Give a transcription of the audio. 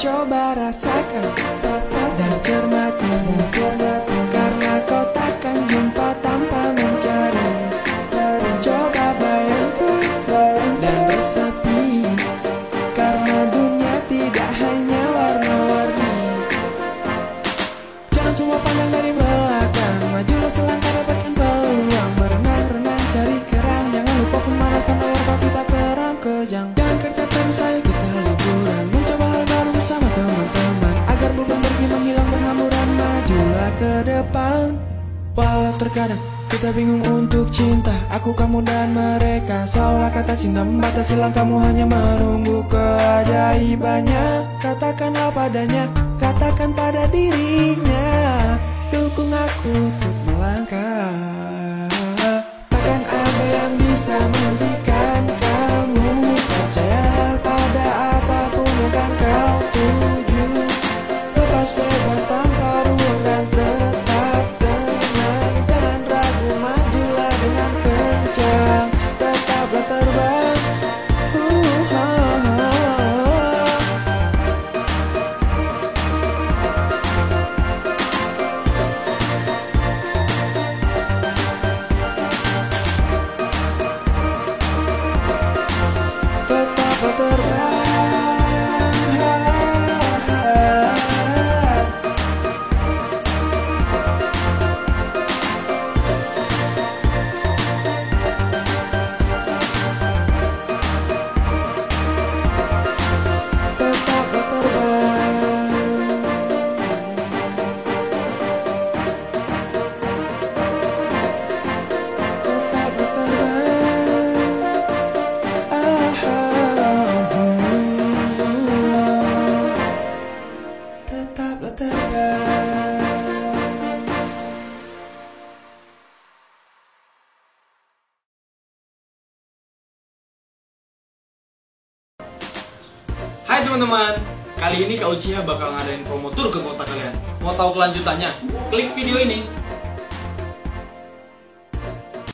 Joe Barasaka. Ke depan Walau terkadang kita bingung untuk cinta Aku, kamu, dan mereka. Seolah kata cinta membatasi langkahmu Hanya menunggu keajaibannya. Katakan apa adanya Katakan pada dirinya. Dukung aku untuk melangkah. Takkan ada yang bisa menghentikan Tetaplah Hai teman-teman, kali ini Kak Uchiha bakal ngadain promo tour ke kota kalian. Mau tahu kelanjutannya? Klik video ini.